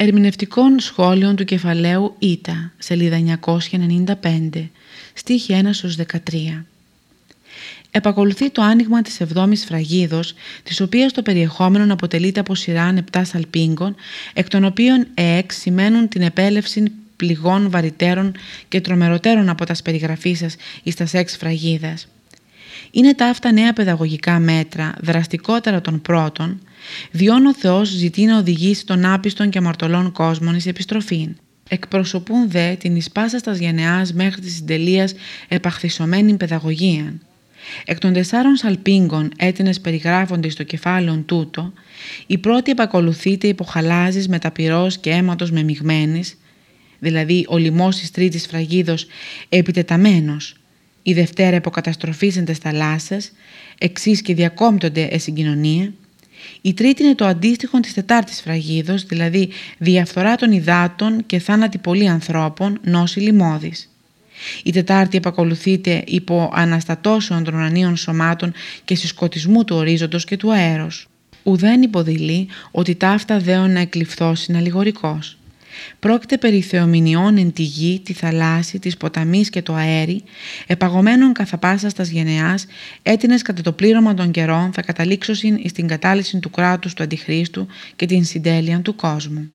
Ερμηνευτικών σχόλιων του κεφαλαίου Ήτα, σελίδα 995, στίχη 1 13. Επακολουθεί το άνοιγμα της εβδόμης φραγίδος, της οποίας το περιεχόμενο αποτελείται από σειρά επτά σαλπίγκων, εκ των οποίων εέξ σημαίνουν την επέλευση πληγών βαρυτέρων και τρομεροτέρων από τας περιγραφής σας εις τας σεξ φραγίδας. Είναι τα αυτά νέα παιδαγωγικά μέτρα, δραστικότερα των πρώτων, διόν ο Θεός ζητεί να οδηγήσει τον άπιστον και αμαρτωλών κόσμων εις επιστροφήν. Εκπροσωπούν δε την εις πάσας γενεάς μέχρι της συντελείας επαχθισωμένη παιδαγωγία. Εκ των τεσσάρων σαλπίγκων έτινες περιγράφονται στο κεφάλαιο τούτο, η πρώτη επακολουθείται υποχαλάζεις μεταπυρός και αίματος μεμειγμένης, δηλαδή ο λοιμός της τρίτης φραγίδος επιτεταμένος, η Δευτέρα υποκαταστροφής εν τες θαλάσσες, εξής και διακόμπτονται ε συγκοινωνία, η τρίτη είναι το αντίστοιχο της τετάρτης φραγίδος, δηλαδή διαφθορά των υδάτων και θάνατη πολλοί ανθρώπων, νόση λιμώδης. Η Τετάρτη επακολουθείται υπό αναστατώσεων των ανίων σωμάτων και συσκοτισμού του ορίζοντος και του αέρος. Ουδέν υποδηλεί ότι ταύτα δέον να εκλειφθώσει αλληγορικός. Πρόκειται περί θεομηνιών εν τη γη, τη θαλάσση, της ποταμής και το αέρι, επαγωμένων καθ' πάσα στας γενεάς, έτεινες κατά το πλήρωμα των καιρών θα καταλήξωσιν στην κατάλυση του κράτους του Αντιχρίστου και την συντέλεια του κόσμου.